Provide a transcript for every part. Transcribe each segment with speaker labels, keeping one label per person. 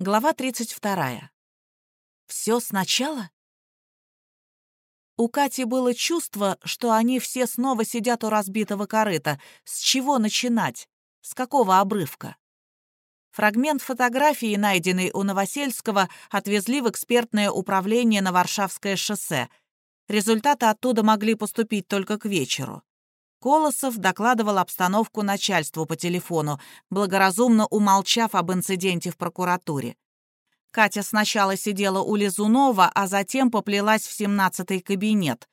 Speaker 1: Глава 32. Все сначала? У Кати было чувство, что они все снова сидят у разбитого корыта. С чего начинать? С какого обрывка? Фрагмент фотографии, найденный у Новосельского, отвезли в экспертное управление на Варшавское шоссе. Результаты оттуда могли поступить только к вечеру. Колосов докладывал обстановку начальству по телефону, благоразумно умолчав об инциденте в прокуратуре. Катя сначала сидела у Лизунова, а затем поплелась в семнадцатый кабинет.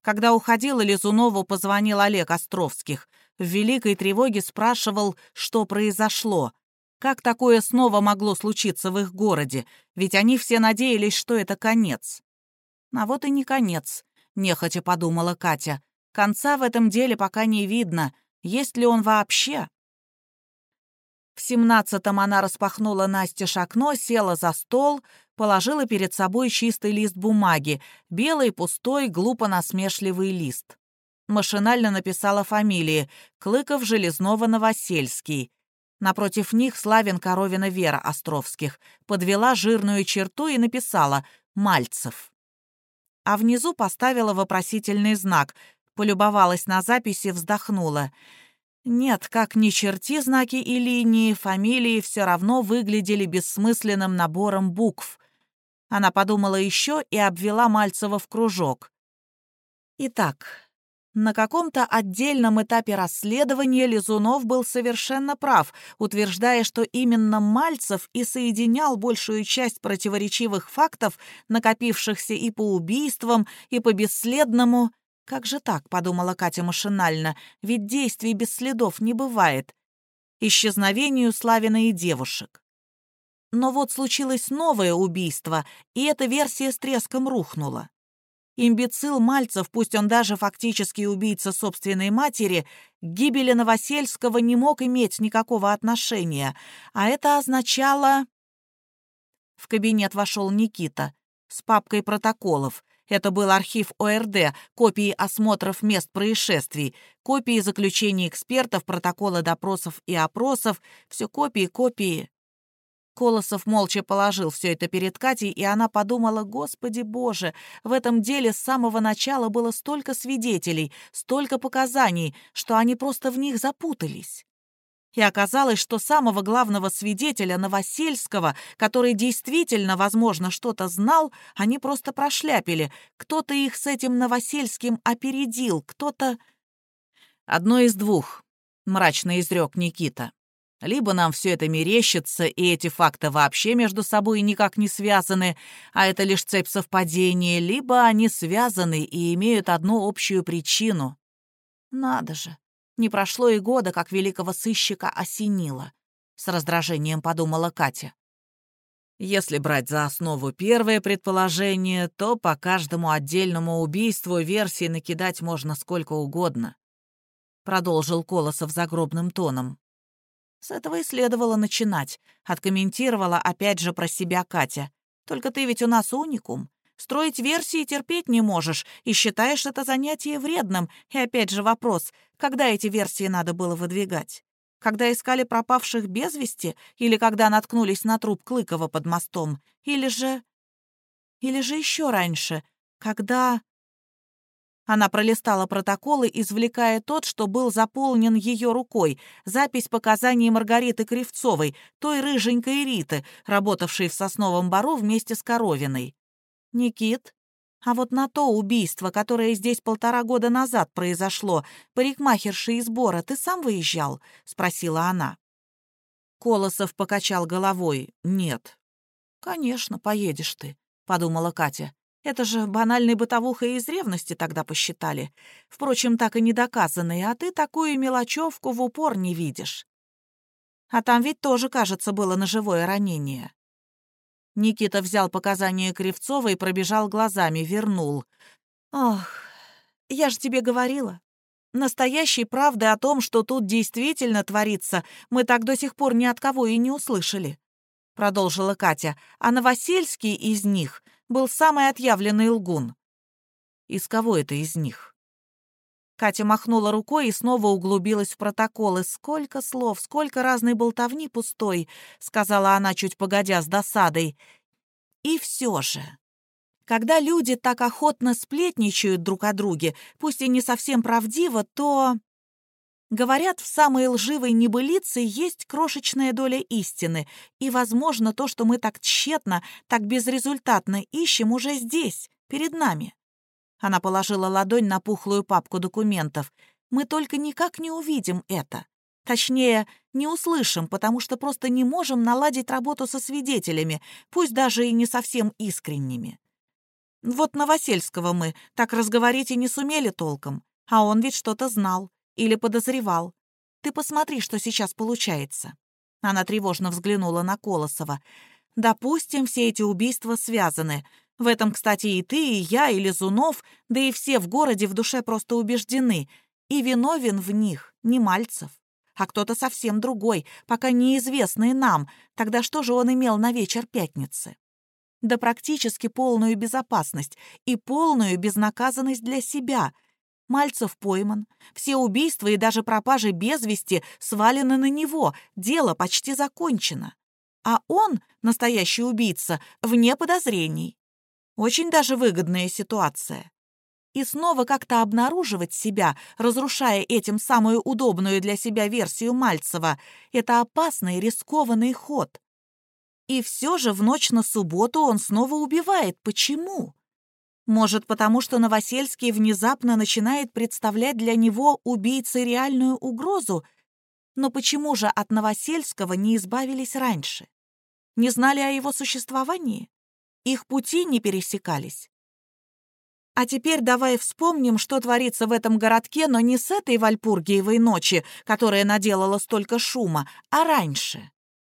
Speaker 1: Когда уходила, Лизунову позвонил Олег Островских. В великой тревоге спрашивал, что произошло. Как такое снова могло случиться в их городе? Ведь они все надеялись, что это конец. А вот и не конец, нехотя подумала Катя. Конца в этом деле пока не видно. Есть ли он вообще? В семнадцатом она распахнула Насте окно, села за стол, положила перед собой чистый лист бумаги, белый, пустой, глупо-насмешливый лист. Машинально написала фамилии Клыков, Железнова, Новосельский. Напротив них Славин Коровина Вера Островских. Подвела жирную черту и написала «Мальцев». А внизу поставила вопросительный знак, полюбовалась на записи, вздохнула. Нет, как ни черти знаки и линии, фамилии все равно выглядели бессмысленным набором букв. Она подумала еще и обвела Мальцева в кружок. Итак, на каком-то отдельном этапе расследования Лизунов был совершенно прав, утверждая, что именно Мальцев и соединял большую часть противоречивых фактов, накопившихся и по убийствам, и по бесследному «Как же так?» — подумала Катя машинально. «Ведь действий без следов не бывает. Исчезновению Славина и девушек». Но вот случилось новое убийство, и эта версия с треском рухнула. Имбецил Мальцев, пусть он даже фактически убийца собственной матери, к гибели Новосельского не мог иметь никакого отношения, а это означало... В кабинет вошел Никита с папкой протоколов — это был архив ОРД, копии осмотров мест происшествий, копии заключений экспертов, протоколы допросов и опросов, все копии, копии. Колосов молча положил все это перед Катей, и она подумала, «Господи Боже, в этом деле с самого начала было столько свидетелей, столько показаний, что они просто в них запутались». И оказалось, что самого главного свидетеля Новосельского, который действительно, возможно, что-то знал, они просто прошляпили. Кто-то их с этим Новосельским опередил, кто-то... «Одно из двух», — мрачно изрек Никита. «Либо нам все это мерещится, и эти факты вообще между собой никак не связаны, а это лишь цепь совпадения, либо они связаны и имеют одну общую причину». «Надо же», не прошло и года, как великого сыщика осенило. С раздражением подумала Катя. Если брать за основу первое предположение, то по каждому отдельному убийству версий накидать можно сколько угодно. Продолжил Колосов загробным тоном. С этого и следовало начинать, откомментировала опять же про себя Катя. Только ты ведь у нас уникум. Строить версии терпеть не можешь и считаешь это занятие вредным. И опять же вопрос, когда эти версии надо было выдвигать? Когда искали пропавших без вести или когда наткнулись на труп Клыкова под мостом? Или же... Или же еще раньше, когда... Она пролистала протоколы, извлекая тот, что был заполнен ее рукой, запись показаний Маргариты Кривцовой, той рыженькой Риты, работавшей в Сосновом Бару вместе с Коровиной. «Никит, а вот на то убийство, которое здесь полтора года назад произошло, парикмахерши из Бора, ты сам выезжал?» — спросила она. Колосов покачал головой. «Нет». «Конечно, поедешь ты», — подумала Катя. «Это же банальной бытовухой из ревности тогда посчитали. Впрочем, так и не доказанные, а ты такую мелочевку в упор не видишь». А там ведь тоже, кажется, было ножевое ранение. Никита взял показания Кривцова и пробежал глазами, вернул. «Ох, я же тебе говорила. Настоящей правды о том, что тут действительно творится, мы так до сих пор ни от кого и не услышали», — продолжила Катя. «А Новосельский из них был самый отъявленный лгун». «Из кого это из них?» Катя махнула рукой и снова углубилась в протоколы. «Сколько слов, сколько разной болтовни пустой», — сказала она, чуть погодя, с досадой. «И все же...» Когда люди так охотно сплетничают друг о друге, пусть и не совсем правдиво, то... Говорят, в самой лживой небылице есть крошечная доля истины, и, возможно, то, что мы так тщетно, так безрезультатно ищем, уже здесь, перед нами. Она положила ладонь на пухлую папку документов. Мы только никак не увидим это. Точнее, не услышим, потому что просто не можем наладить работу со свидетелями, пусть даже и не совсем искренними. Вот Новосельского мы так разговорить и не сумели толком, а он ведь что-то знал или подозревал. Ты посмотри, что сейчас получается». Она тревожно взглянула на Колосова. «Допустим, все эти убийства связаны. В этом, кстати, и ты, и я, и Лизунов, да и все в городе в душе просто убеждены. И виновен в них не Мальцев, а кто-то совсем другой, пока неизвестный нам. Тогда что же он имел на вечер пятницы?» да практически полную безопасность и полную безнаказанность для себя, Мальцев пойман, все убийства и даже пропажи без вести свалены на него, дело почти закончено. А он, настоящий убийца, вне подозрений. Очень даже выгодная ситуация. И снова как-то обнаруживать себя, разрушая этим самую удобную для себя версию Мальцева, это опасный рискованный ход. И все же в ночь на субботу он снова убивает. Почему? Может, потому что Новосельский внезапно начинает представлять для него убийцей реальную угрозу? Но почему же от Новосельского не избавились раньше? Не знали о его существовании? Их пути не пересекались? А теперь давай вспомним, что творится в этом городке, но не с этой Вальпургиевой ночи, которая наделала столько шума, а раньше.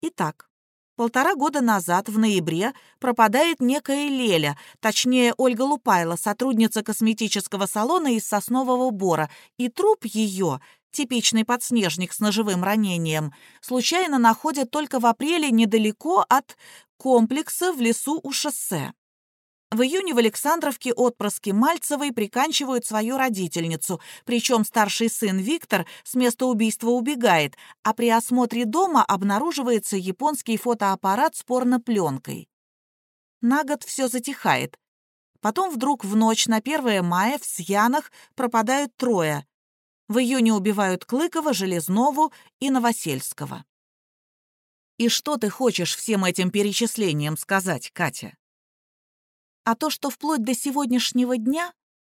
Speaker 1: Итак, Полтора года назад, в ноябре, пропадает некая Леля, точнее, Ольга Лупайла, сотрудница косметического салона из соснового бора, и труп ее, типичный подснежник с ножевым ранением, случайно находят только в апреле недалеко от комплекса в лесу у шоссе. В июне в Александровке отпрыски Мальцевой приканчивают свою родительницу, причем старший сын Виктор с места убийства убегает, а при осмотре дома обнаруживается японский фотоаппарат с порнопленкой. На год все затихает. Потом вдруг в ночь на 1 мая в Сьянах пропадают трое. В июне убивают Клыкова, Железнову и Новосельского. И что ты хочешь всем этим перечислением сказать, Катя? А то, что вплоть до сегодняшнего дня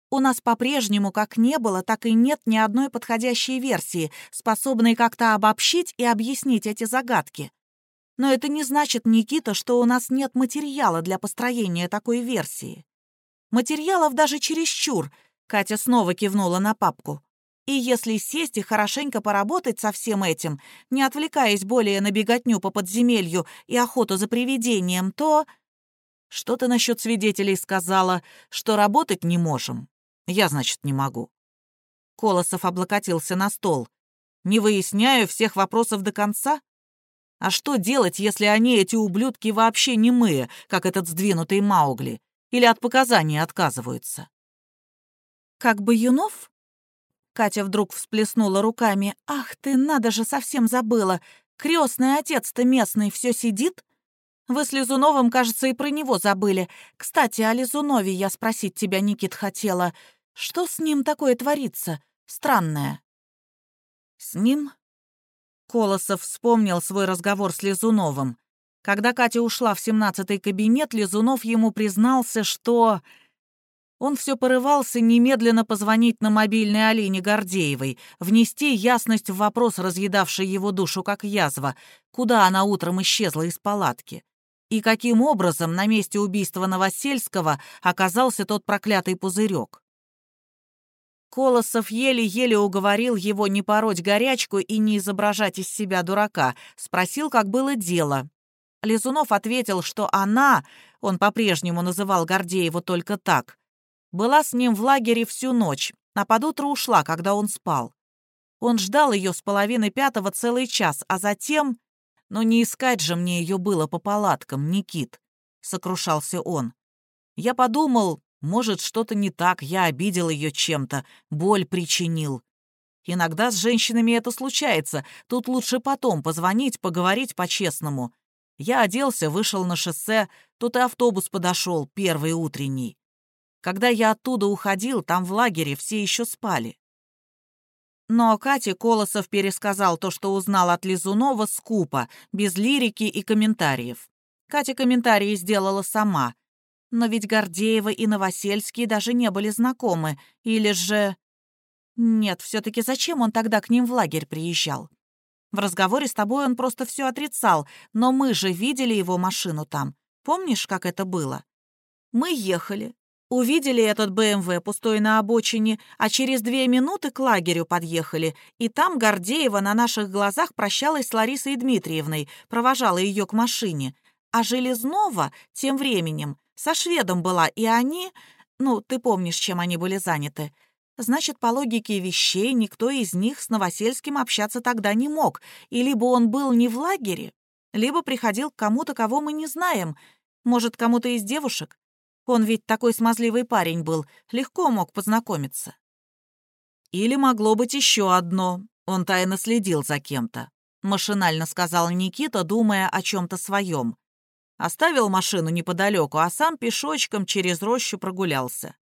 Speaker 1: у нас по-прежнему как не было, так и нет ни одной подходящей версии, способной как-то обобщить и объяснить эти загадки. Но это не значит, Никита, что у нас нет материала для построения такой версии. Материалов даже чересчур, Катя снова кивнула на папку. И если сесть и хорошенько поработать со всем этим, не отвлекаясь более на беготню по подземелью и охоту за привидением, то что ты насчет свидетелей сказала, что работать не можем? Я, значит, не могу. Колосов облокотился на стол. Не выясняю всех вопросов до конца? А что делать, если они, эти ублюдки, вообще не мы, как этот сдвинутый Маугли, или от показаний отказываются? Как бы Юнов? Катя вдруг всплеснула руками. «Ах ты, надо же, совсем забыла! Крестный отец-то местный все сидит, вы с Лизуновым, кажется, и про него забыли. Кстати, о Лизунове я спросить тебя, Никит, хотела. Что с ним такое творится? Странное». «С ним?» Колосов вспомнил свой разговор с Лизуновым. Когда Катя ушла в семнадцатый кабинет, Лизунов ему признался, что... Он все порывался немедленно позвонить на мобильной Алине Гордеевой, внести ясность в вопрос, разъедавший его душу как язва, куда она утром исчезла из палатки и каким образом на месте убийства Новосельского оказался тот проклятый пузырек. Колосов еле-еле уговорил его не пороть горячку и не изображать из себя дурака, спросил, как было дело. Лизунов ответил, что она, он по-прежнему называл Гордееву только так, была с ним в лагере всю ночь, а под утро ушла, когда он спал. Он ждал ее с половины пятого целый час, а затем... Но не искать же мне ее было по палаткам, Никит, — сокрушался он. Я подумал, Может, что-то не так, я обидел ее чем-то, боль причинил. Иногда с женщинами это случается, тут лучше потом позвонить, поговорить по-честному. Я оделся, вышел на шоссе, тут и автобус подошел, первый утренний. Когда я оттуда уходил, там в лагере все еще спали. Но Кате Колосов пересказал то, что узнал от Лизунова, скупо, без лирики и комментариев. Катя комментарии сделала сама. Но ведь Гордеева и Новосельский даже не были знакомы. Или же... Нет, все-таки зачем он тогда к ним в лагерь приезжал? В разговоре с тобой он просто все отрицал, но мы же видели его машину там. Помнишь, как это было? Мы ехали, Увидели этот БМВ пустой на обочине, а через две минуты к лагерю подъехали, и там Гордеева на наших глазах прощалась с Ларисой Дмитриевной, провожала ее к машине. А Железнова тем временем со шведом была, и они... Ну, ты помнишь, чем они были заняты. Значит, по логике вещей, никто из них с Новосельским общаться тогда не мог, и либо он был не в лагере, либо приходил к кому-то, кого мы не знаем, может, кому-то из девушек. Он ведь такой смазливый парень был, легко мог познакомиться. Или могло быть еще одно. Он тайно следил за кем-то. Машинально сказал Никита, думая о чем-то своем. Оставил машину неподалеку, а сам пешочком через рощу прогулялся.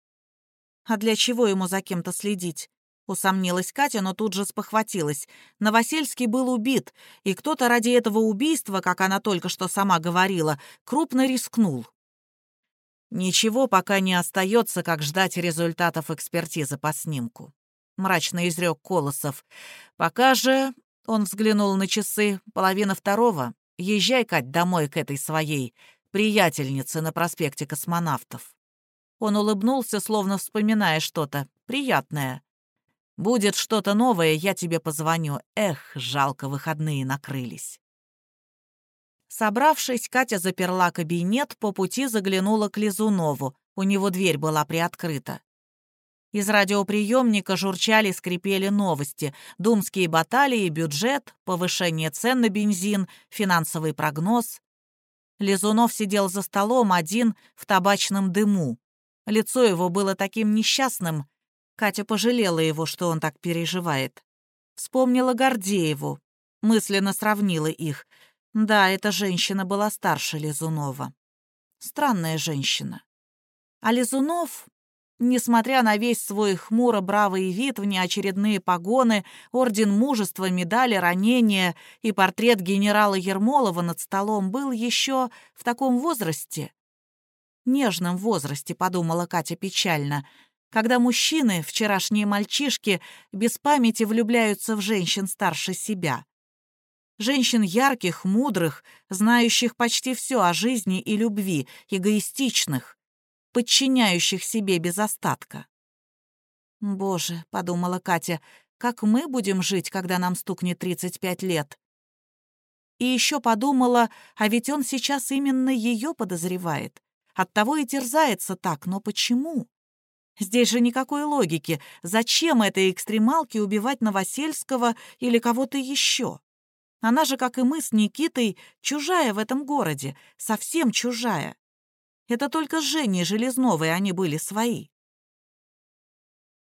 Speaker 1: А для чего ему за кем-то следить? Усомнилась Катя, но тут же спохватилась. Новосельский был убит, и кто-то ради этого убийства, как она только что сама говорила, крупно рискнул. «Ничего пока не остается, как ждать результатов экспертизы по снимку», — мрачно изрек Колосов. «Пока же...» — он взглянул на часы. «Половина второго. Езжай, Кать, домой к этой своей приятельнице на проспекте космонавтов». Он улыбнулся, словно вспоминая что-то приятное. «Будет что-то новое, я тебе позвоню. Эх, жалко, выходные накрылись». Собравшись, Катя заперла кабинет, по пути заглянула к Лизунову. У него дверь была приоткрыта. Из радиоприемника журчали, скрипели новости. Думские баталии, бюджет, повышение цен на бензин, финансовый прогноз. Лизунов сидел за столом один в табачном дыму. Лицо его было таким несчастным. Катя пожалела его, что он так переживает. Вспомнила Гордееву. Мысленно сравнила их. Да, эта женщина была старше Лизунова. Странная женщина. А Лизунов, несмотря на весь свой хмуро-бравый вид, внеочередные погоны, орден мужества, медали, ранения и портрет генерала Ермолова над столом, был еще в таком возрасте. Нежном возрасте, подумала Катя печально, когда мужчины, вчерашние мальчишки, без памяти влюбляются в женщин старше себя женщин ярких, мудрых, знающих почти все о жизни и любви, эгоистичных, подчиняющих себе без остатка. «Боже», — подумала Катя, — «как мы будем жить, когда нам стукнет 35 лет?» И еще подумала, а ведь он сейчас именно ее подозревает. Оттого и терзается так, но почему? Здесь же никакой логики. Зачем этой экстремалке убивать Новосельского или кого-то еще? Она же, как и мы с Никитой, чужая в этом городе, совсем чужая. Это только с Женей Железновой они были свои.